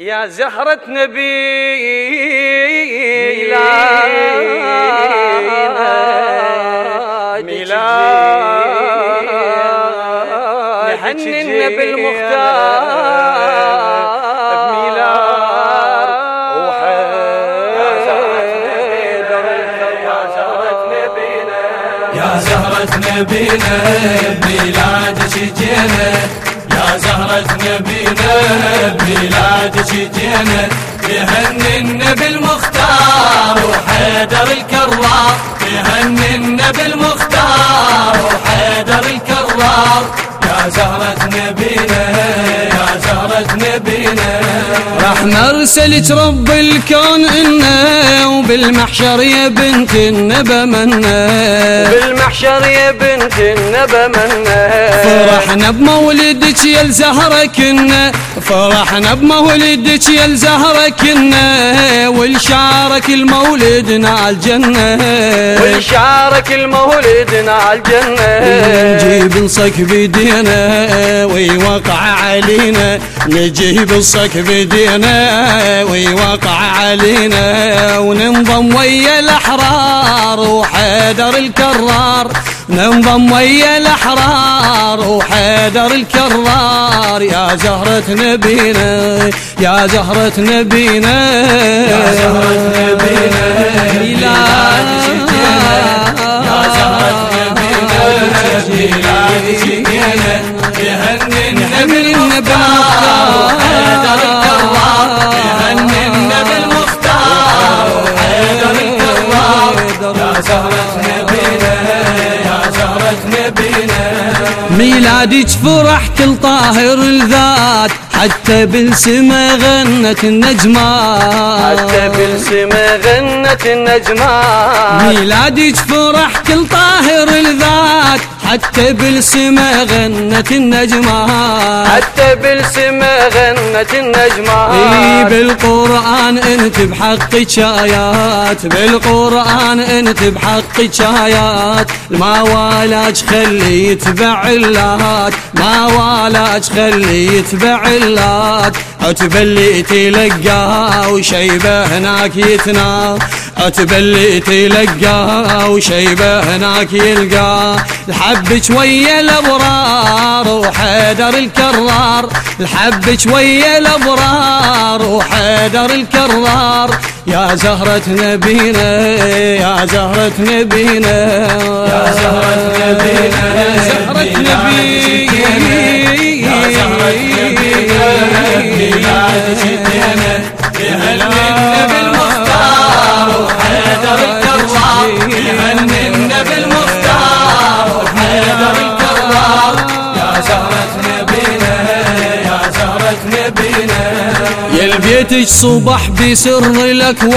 يا زهرة نبينا ميلاد نهننا بالمختار بميلاد يا زهرة نبينا. بميلادك جينا. يا زهرة نبينا بميلادك جينا يهننا بالمختار وحيدر الكرار يهننا بالمختار راح نرسلك رب الكون إنا وبالمحشر يا بنت النبى منا بالمحشر يا بنت النبى منا فرحنا بمولدك يا الزهرة كنا فرحنا بمولدك يا الزهرة كنا والشارك المولد نال الجنة والشارك المولد نال الجنة نجيب الصك بيدينا ويوقع علينا. نجيب الصك بيدينا ويوقع علينا وننضم ويا الأحرار وحيدر الكرار. ننضم ويا الأحرار وحيدر الكرار. يا زهرة نبينا يا زهرة نبينا يا زهرة نبينا. ميلادك فرح كل طاهر الذات حتى بالسما غنت النجمات. حتى بالسما غنت النجمات. ميلادك فرح كل طاهر الذات حتى بالسما غنت النجمات حتى بالسما غنت اي النجمات بالقرآن انت بحقك آيات بالقرآن انت بحقك آيات ما والاج خلي يتبع اللات ما والاج خلي يتبع اللات اتبلي تلقاه وشيبه هناك يتنا. اتبلي تلقاه وشيبه هناك يلقاه الحبك ويا الأبرار وحيدر الكرار. الحبك ويا الأبرار وحيدر الكرار. يا زهرة نبينا يا زهرة نبينا. يا زهرة نبينا زهرة نبينا يا زهرة نبينا. يا زهرة نبينا. يا البيتك صبح بسر الأكوان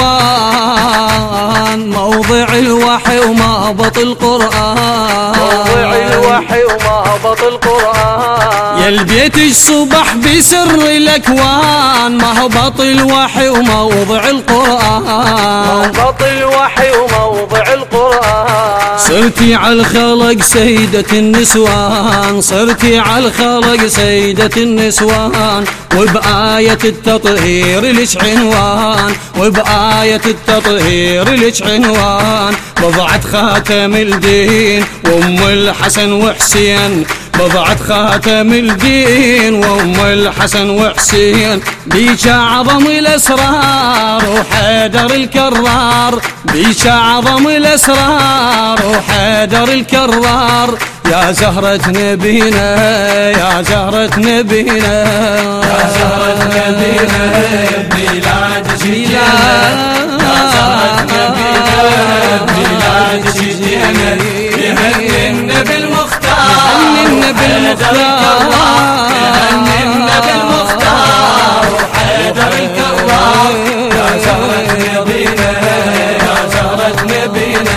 موضع الوحي ومهبط القرآن. موضع الوحي ومهبط القرآن. يا البيتك صبح بسر الأكوان مهبط الوحي وموضع القرآن. مهبط الوحي وموضع صرتي على الخلق سيدة النسوان صرتي على الخلق سيدة النسوان. وبآية التطهير لش عنوان؟ وبآية التطهير لش عنوان؟ بضعت خاتم الدين وأم الحسن وحسين بضعت خاتم الدين وأم الحسن وحسين بيك اعظم الأسرار وحيدر الكرار. بيك اعظم الأسرار وحيدر الكرار. يا زهرة نبينا يا زهرة نبينا. يا زهرة نبينا بميلادك جينا يا زهرة نبينا بميلادك جينا يهننا بالمختار. يهننا بالمختار وحيدر الكرار يا زهرة نبينا يا زهرة نبينا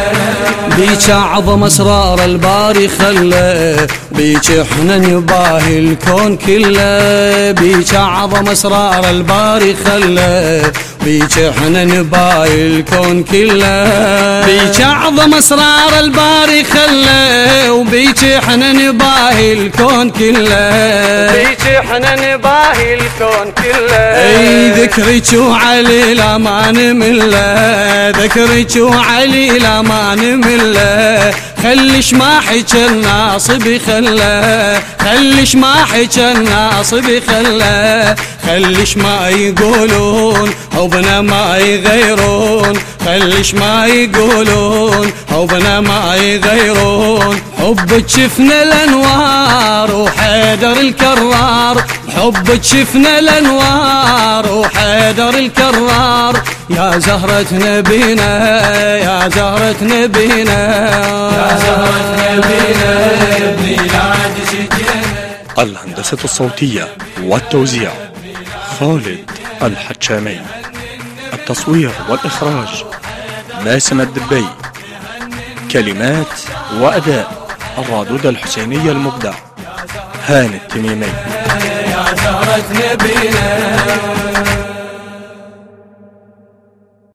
بيك اعظم اسرار الباري خله بيك إحنا نباهي الكون كله. بيك اعظم اسرار الباري خله بيك إحنا نباهي الكون كله. بيك اعظم اسرار الباري خله وبيك إحنا نباهي الكون كله. بيك إحنا نباهي الكون كله. أي ذكرك وعلي لا ما نمله. ذكرك وعلي لا ما نمله. خليش ما حكى الناصب خله خليش ما حكى الناصب خله خليش ما يقولون حبنا ما يغيرون خليش ما يقولون حبنا ما يغيرون. حبك شفنا الأنوار وحيدر الكرار حبك شفنا الأنوار وحيدر الكرار. يا زهرة نبينا يا زهرة نبينا. يا زهرة نبينا بميلاد سجينا الهندسة الصوتية والتوزيع خالد الحجامي. التصوير والإخراج باسم الدبي. كلمات وأداء الرادود الحسيني المبدع هاني التميمي. يا زهرة نبينا.